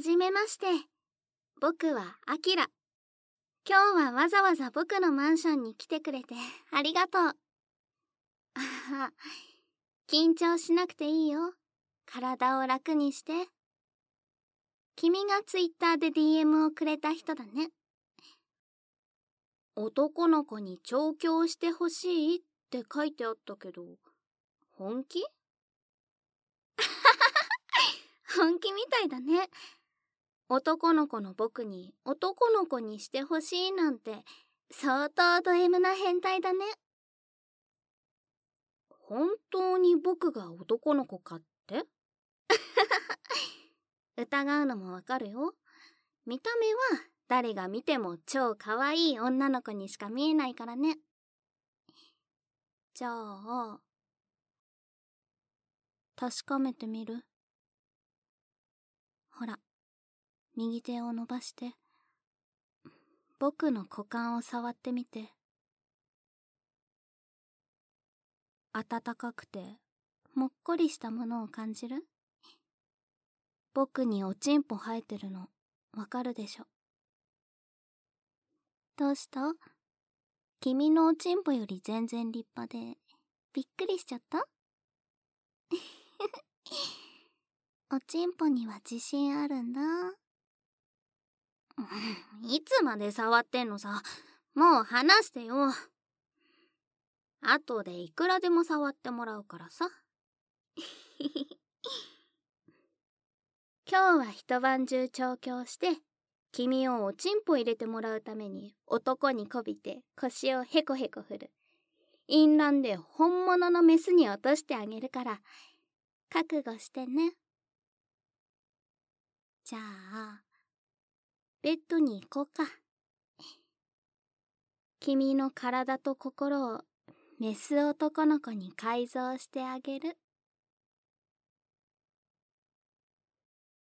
はじめまして。僕はアキラ。今日はわざわざ僕のマンションに来てくれてありがとう。あは、緊張しなくていいよ。体を楽にして。君がツイッターで DM をくれた人だね。男の子に調教してほしいって書いてあったけど、本気？本気みたいだね。男の子の僕に男の子にしてほしいなんて相当ド M な変態だね。本当に僕が男の子かって？疑うのもわかるよ。見た目は誰が見ても超可愛い女の子にしか見えないからね。じゃあ、確かめてみる？ほら、右手を伸ばして、僕の股間を触ってみて。暖かくて、もっこりしたものを感じる？僕におちんぽ生えてるの、わかるでしょ？どうした？君のおちんぽより全然立派で、びっくりしちゃった？おちんぽには自信あるんだ。いつまで触ってんのさ？もう話してよ。後でいくらでも触ってもらうからさ。今日は一晩中調教して、君をおちんぽ入れてもらうために男にこびて腰をへこへこ振る。淫乱で本物のメスに落としてあげるから、覚悟してね。じゃあ、ベッドに行こうか。君の体と心をメス男の子に改造してあげる。